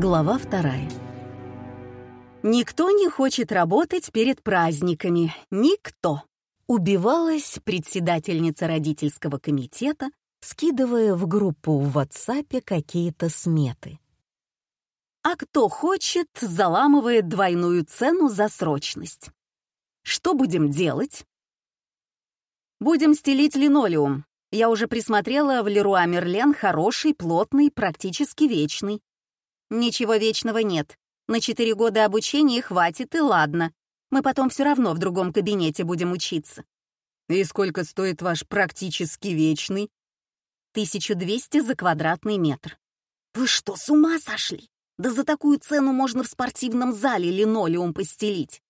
Глава вторая. Никто не хочет работать перед праздниками. Никто. Убивалась председательница родительского комитета, скидывая в группу в WhatsApp какие-то сметы. А кто хочет, заламывает двойную цену за срочность. Что будем делать? Будем стелить линолеум. Я уже присмотрела в Леруа Мерлен хороший, плотный, практически вечный. Ничего вечного нет. На четыре года обучения хватит, и ладно. Мы потом все равно в другом кабинете будем учиться. И сколько стоит ваш практически вечный? 1200 за квадратный метр. Вы что, с ума сошли? Да за такую цену можно в спортивном зале линолеум постелить.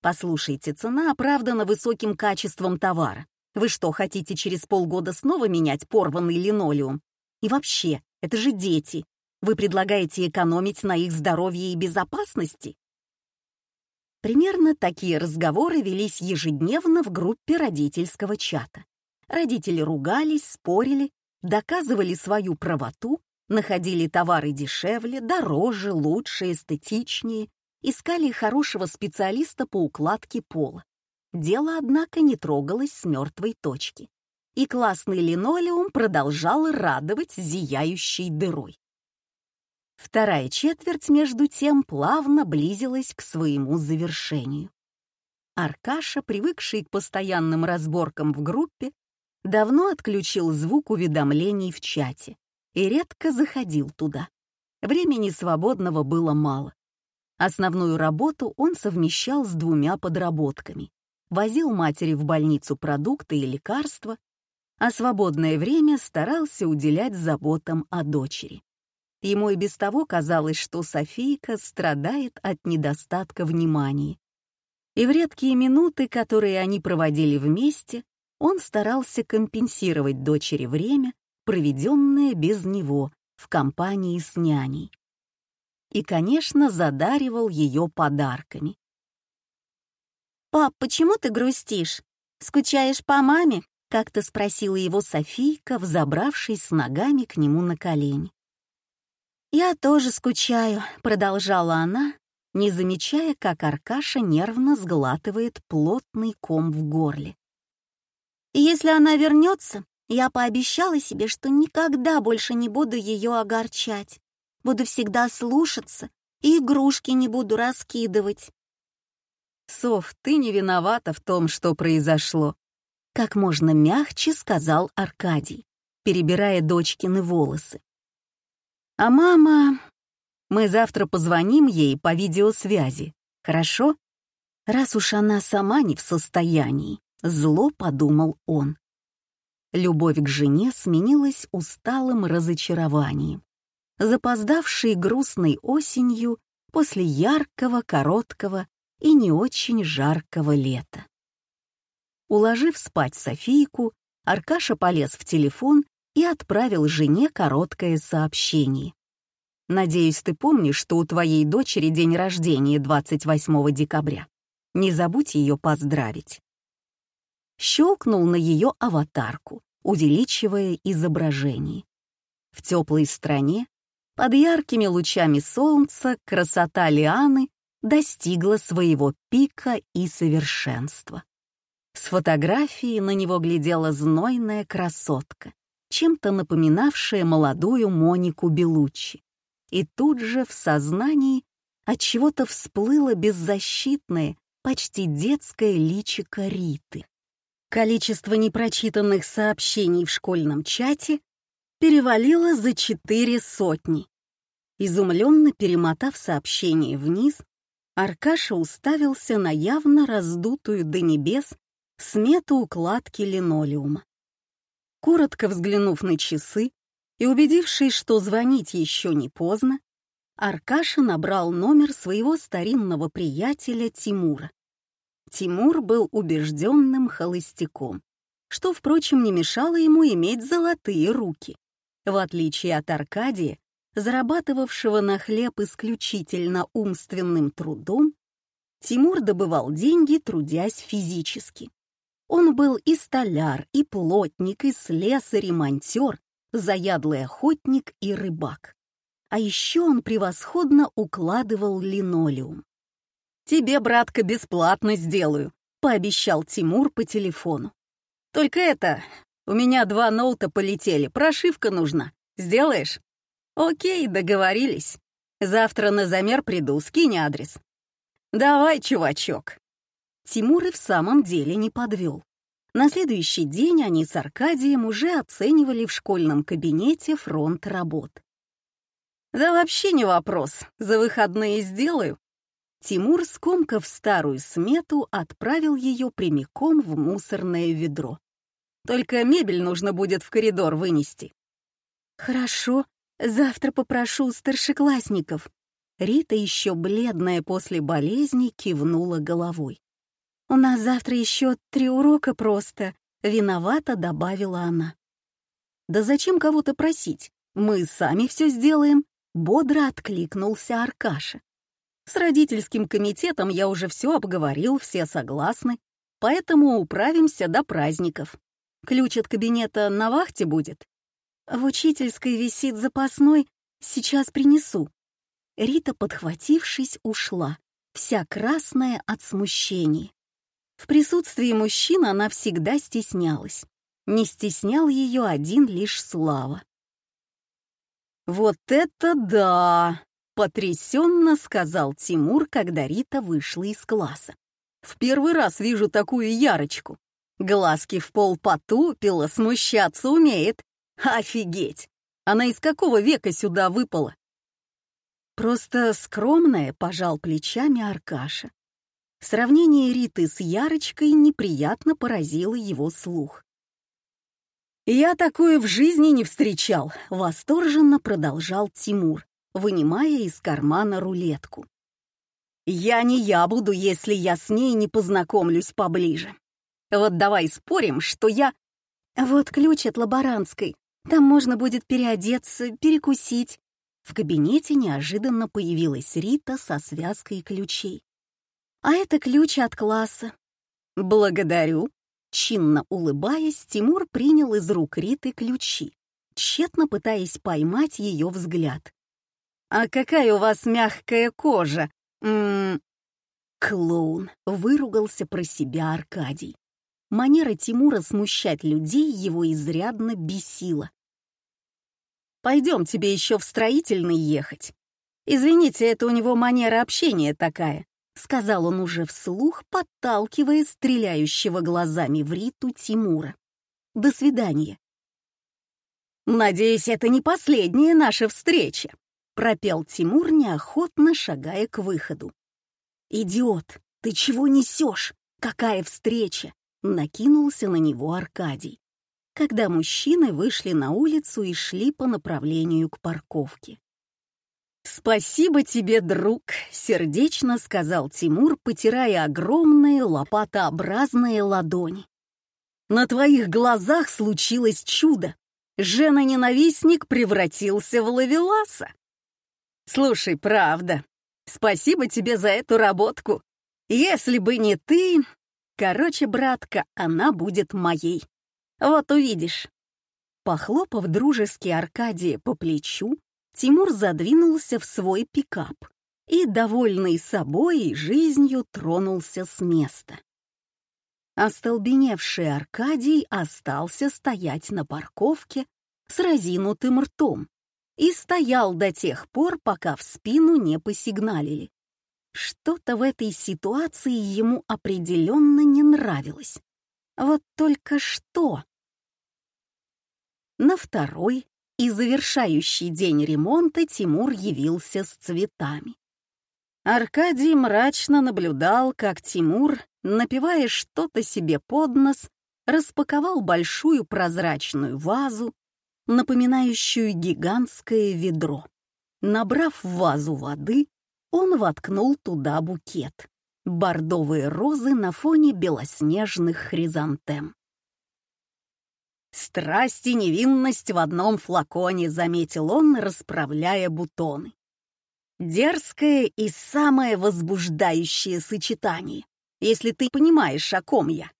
Послушайте, цена оправдана высоким качеством товара. Вы что, хотите через полгода снова менять порванный линолеум? И вообще, это же дети. Вы предлагаете экономить на их здоровье и безопасности? Примерно такие разговоры велись ежедневно в группе родительского чата. Родители ругались, спорили, доказывали свою правоту, находили товары дешевле, дороже, лучше, эстетичнее, искали хорошего специалиста по укладке пола. Дело, однако, не трогалось с мертвой точки. И классный линолеум продолжал радовать зияющей дырой. Вторая четверть, между тем, плавно близилась к своему завершению. Аркаша, привыкший к постоянным разборкам в группе, давно отключил звук уведомлений в чате и редко заходил туда. Времени свободного было мало. Основную работу он совмещал с двумя подработками. Возил матери в больницу продукты и лекарства, а свободное время старался уделять заботам о дочери. Ему и без того казалось, что Софийка страдает от недостатка внимания. И в редкие минуты, которые они проводили вместе, он старался компенсировать дочери время, проведенное без него в компании с няней. И, конечно, задаривал ее подарками. «Пап, почему ты грустишь? Скучаешь по маме?» — как-то спросила его Софийка, взобравшись с ногами к нему на колени. «Я тоже скучаю», — продолжала она, не замечая, как Аркаша нервно сглатывает плотный ком в горле. «И если она вернется, я пообещала себе, что никогда больше не буду ее огорчать. Буду всегда слушаться и игрушки не буду раскидывать». «Соф, ты не виновата в том, что произошло», — как можно мягче сказал Аркадий, перебирая дочкины волосы. А мама... Мы завтра позвоним ей по видеосвязи, хорошо? Раз уж она сама не в состоянии, зло подумал он. Любовь к жене сменилась усталым разочарованием, запоздавшей грустной осенью после яркого, короткого и не очень жаркого лета. Уложив спать Софийку, Аркаша полез в телефон и отправил жене короткое сообщение. «Надеюсь, ты помнишь, что у твоей дочери день рождения 28 декабря. Не забудь ее поздравить». Щелкнул на ее аватарку, увеличивая изображение. В теплой стране, под яркими лучами солнца, красота Лианы достигла своего пика и совершенства. С фотографии на него глядела знойная красотка, чем-то напоминавшая молодую Монику Белуччи. И тут же в сознании от чего-то всплыло беззащитное, почти детское личико Риты. Количество непрочитанных сообщений в школьном чате перевалило за четыре сотни. Изумленно перемотав сообщение вниз, Аркаша уставился на явно раздутую до небес смету укладки линолеума. Коротко взглянув на часы и убедившись, что звонить еще не поздно, Аркаша набрал номер своего старинного приятеля Тимура. Тимур был убежденным холостяком, что, впрочем, не мешало ему иметь золотые руки. В отличие от Аркадия, зарабатывавшего на хлеб исключительно умственным трудом, Тимур добывал деньги, трудясь физически. Он был и столяр, и плотник, и слесарь, и монтер, заядлый охотник и рыбак. А еще он превосходно укладывал линолеум. «Тебе, братка, бесплатно сделаю», — пообещал Тимур по телефону. «Только это, у меня два ноута полетели, прошивка нужна. Сделаешь?» «Окей, договорились. Завтра на замер приду, скинь адрес». «Давай, чувачок». Тимур и в самом деле не подвел. На следующий день они с Аркадием уже оценивали в школьном кабинете фронт работ. «Да вообще не вопрос, за выходные сделаю». Тимур, скомкав старую смету, отправил ее прямиком в мусорное ведро. «Только мебель нужно будет в коридор вынести». «Хорошо, завтра попрошу старшеклассников». Рита, еще бледная после болезни, кивнула головой. «У нас завтра еще три урока просто», — виновата добавила она. «Да зачем кого-то просить? Мы сами все сделаем», — бодро откликнулся Аркаша. «С родительским комитетом я уже все обговорил, все согласны, поэтому управимся до праздников. Ключ от кабинета на вахте будет?» «В учительской висит запасной, сейчас принесу». Рита, подхватившись, ушла, вся красная от смущения. В присутствии мужчин она всегда стеснялась. Не стеснял ее один лишь Слава. «Вот это да!» — потрясенно сказал Тимур, когда Рита вышла из класса. «В первый раз вижу такую ярочку. Глазки в пол потупила, смущаться умеет. Офигеть! Она из какого века сюда выпала?» «Просто скромная», — пожал плечами Аркаша. Сравнение Риты с Ярочкой неприятно поразило его слух. «Я такое в жизни не встречал», — восторженно продолжал Тимур, вынимая из кармана рулетку. «Я не я буду, если я с ней не познакомлюсь поближе. Вот давай спорим, что я...» «Вот ключ от лаборантской. Там можно будет переодеться, перекусить». В кабинете неожиданно появилась Рита со связкой ключей. А это ключ от класса. Благодарю. Чинно улыбаясь, Тимур принял из рук Риты ключи, тщетно пытаясь поймать ее взгляд. «А какая у вас мягкая кожа? М -м Клоун выругался про себя Аркадий. Манера Тимура смущать людей его изрядно бесила. «Пойдем тебе еще в строительный ехать. Извините, это у него манера общения такая. — сказал он уже вслух, подталкивая стреляющего глазами в Риту Тимура. «До свидания». «Надеюсь, это не последняя наша встреча», — пропел Тимур, неохотно шагая к выходу. «Идиот, ты чего несешь? Какая встреча?» — накинулся на него Аркадий, когда мужчины вышли на улицу и шли по направлению к парковке. «Спасибо тебе, друг», — сердечно сказал Тимур, потирая огромные лопатообразные ладони. «На твоих глазах случилось чудо. Жена-ненавистник превратился в лавеласа. Слушай, правда, спасибо тебе за эту работку. Если бы не ты... Короче, братка, она будет моей. Вот увидишь». Похлопав дружески Аркадия по плечу, Тимур задвинулся в свой пикап и, довольный собой и жизнью, тронулся с места. Остолбеневший Аркадий остался стоять на парковке с разинутым ртом и стоял до тех пор, пока в спину не посигналили. Что-то в этой ситуации ему определенно не нравилось. Вот только что. На второй и завершающий день ремонта Тимур явился с цветами. Аркадий мрачно наблюдал, как Тимур, напивая что-то себе под нос, распаковал большую прозрачную вазу, напоминающую гигантское ведро. Набрав в вазу воды, он воткнул туда букет — бордовые розы на фоне белоснежных хризантем. «Страсть и невинность в одном флаконе», — заметил он, расправляя бутоны. «Дерзкое и самое возбуждающее сочетание, если ты понимаешь, о ком я».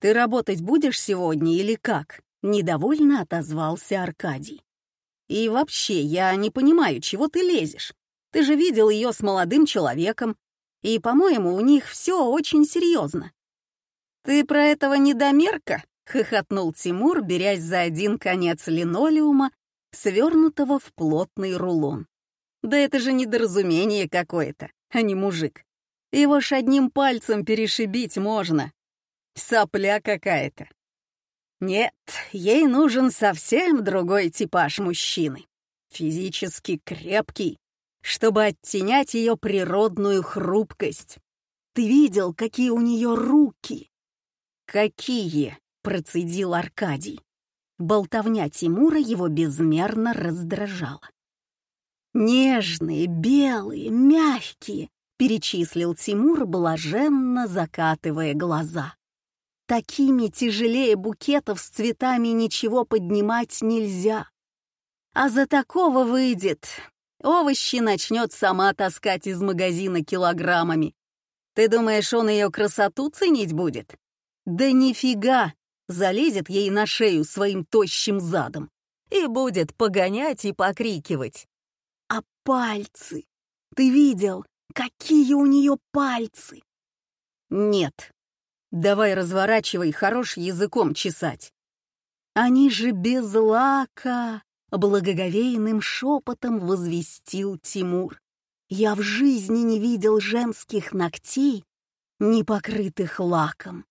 «Ты работать будешь сегодня или как?» — недовольно отозвался Аркадий. И вообще, я не понимаю, чего ты лезешь. Ты же видел ее с молодым человеком, и, по-моему, у них все очень серьезно. «Ты про этого недомерка?» — хохотнул Тимур, берясь за один конец линолеума, свернутого в плотный рулон. «Да это же недоразумение какое-то, а не мужик. Его ж одним пальцем перешибить можно. Сопля какая-то. Нет, ей нужен совсем другой типаж мужчины. Физически крепкий, чтобы оттенять ее природную хрупкость. Ты видел, какие у нее руки? Какие? Процедил Аркадий. Болтовня Тимура его безмерно раздражала. «Нежные, белые, мягкие», — перечислил Тимур, блаженно закатывая глаза. «Такими тяжелее букетов с цветами ничего поднимать нельзя. А за такого выйдет. Овощи начнет сама таскать из магазина килограммами. Ты думаешь, он ее красоту ценить будет? Да нифига! Залезет ей на шею своим тощим задом и будет погонять и покрикивать. А пальцы? Ты видел, какие у нее пальцы? Нет. Давай разворачивай, хорош языком чесать. Они же без лака, благоговейным шепотом возвестил Тимур. Я в жизни не видел женских ногтей, не покрытых лаком.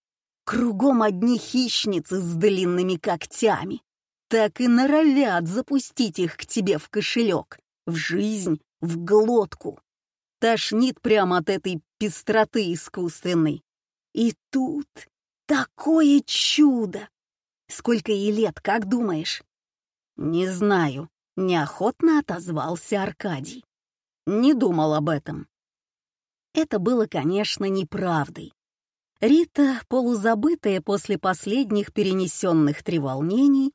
Кругом одни хищницы с длинными когтями. Так и норовят запустить их к тебе в кошелек, в жизнь, в глотку. Тошнит прямо от этой пестроты искусственной. И тут такое чудо! Сколько ей лет, как думаешь? Не знаю, неохотно отозвался Аркадий. Не думал об этом. Это было, конечно, неправдой. Рита, полузабытая после последних перенесенных треволнений,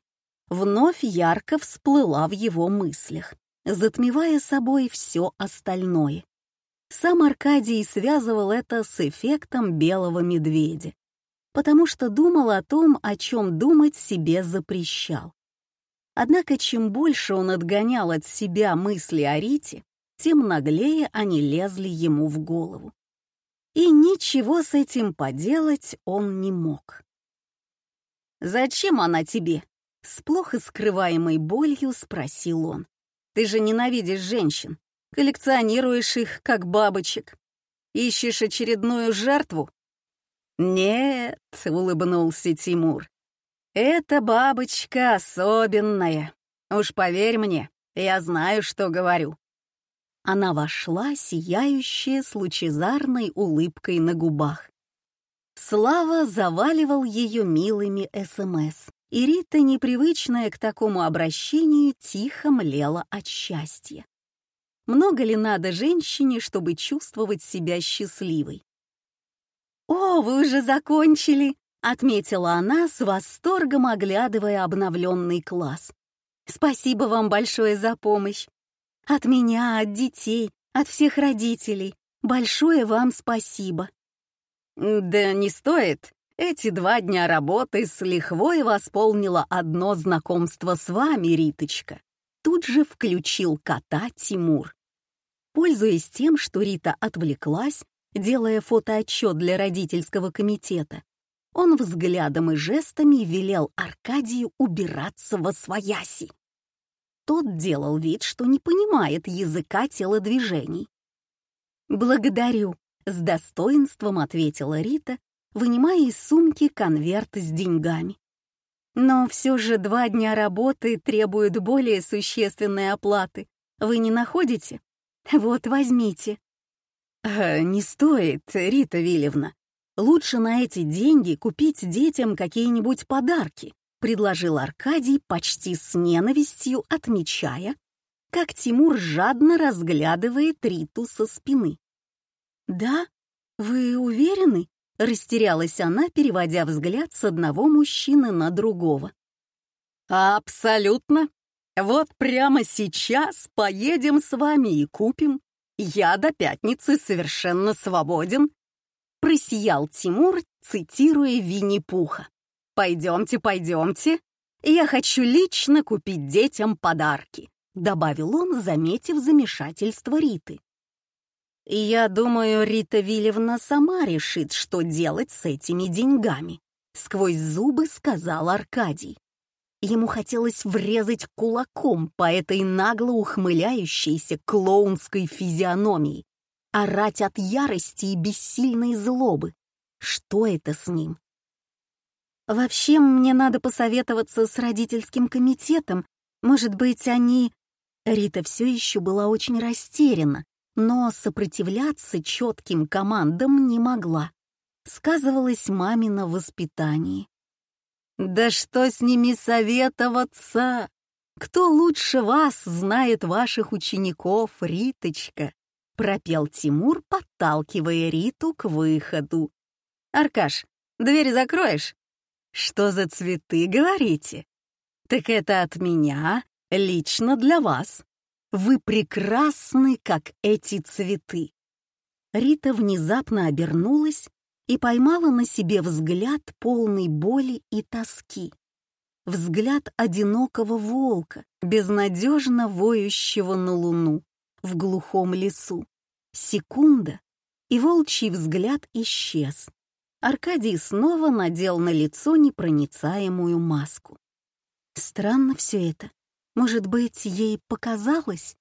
вновь ярко всплыла в его мыслях, затмевая собой все остальное. Сам Аркадий связывал это с эффектом белого медведя, потому что думал о том, о чем думать себе запрещал. Однако чем больше он отгонял от себя мысли о Рите, тем наглее они лезли ему в голову и ничего с этим поделать он не мог. «Зачем она тебе?» — с плохо скрываемой болью спросил он. «Ты же ненавидишь женщин, коллекционируешь их, как бабочек. Ищешь очередную жертву?» «Нет», — улыбнулся Тимур, — «эта бабочка особенная. Уж поверь мне, я знаю, что говорю. Она вошла, сияющая с лучезарной улыбкой на губах. Слава заваливал ее милыми СМС, и Рита, непривычная к такому обращению, тихо млела от счастья. Много ли надо женщине, чтобы чувствовать себя счастливой? «О, вы уже закончили!» — отметила она с восторгом, оглядывая обновленный класс. «Спасибо вам большое за помощь. От меня, от детей, от всех родителей. Большое вам спасибо. Да не стоит. Эти два дня работы с лихвой восполнило одно знакомство с вами, Риточка. Тут же включил кота Тимур. Пользуясь тем, что Рита отвлеклась, делая фотоотчет для родительского комитета, он взглядом и жестами велел Аркадию убираться во свояси. Тот делал вид, что не понимает языка телодвижений. «Благодарю», — с достоинством ответила Рита, вынимая из сумки конверт с деньгами. «Но все же два дня работы требуют более существенной оплаты. Вы не находите? Вот, возьмите». «Э, «Не стоит, Рита Вильевна. Лучше на эти деньги купить детям какие-нибудь подарки», — предложил Аркадий почти с ненавистью, отмечая, как Тимур жадно разглядывает Риту со спины. «Да? Вы уверены?» — растерялась она, переводя взгляд с одного мужчины на другого. «Абсолютно. Вот прямо сейчас поедем с вами и купим. Я до пятницы совершенно свободен», — просиял Тимур, цитируя Винни-Пуха. Пойдемте, пойдемте. Я хочу лично купить детям подарки. добавил он, заметив замешательство Риты. «Я думаю, Рита Вильевна сама решит, что делать с этими деньгами», — сквозь зубы сказал Аркадий. Ему хотелось врезать кулаком по этой нагло ухмыляющейся клоунской физиономии, орать от ярости и бессильной злобы. Что это с ним? «Вообще, мне надо посоветоваться с родительским комитетом. Может быть, они...» Рита все еще была очень растеряна, но сопротивляться четким командам не могла. Сказывалось мамино воспитание. «Да что с ними советоваться? Кто лучше вас знает ваших учеников, Риточка?» — пропел Тимур, подталкивая Риту к выходу. «Аркаш, дверь закроешь?» «Что за цветы, говорите?» «Так это от меня, лично для вас. Вы прекрасны, как эти цветы». Рита внезапно обернулась и поймала на себе взгляд полный боли и тоски. Взгляд одинокого волка, безнадежно воющего на луну в глухом лесу. Секунда, и волчий взгляд исчез. Аркадий снова надел на лицо непроницаемую маску. Странно все это. Может быть, ей показалось?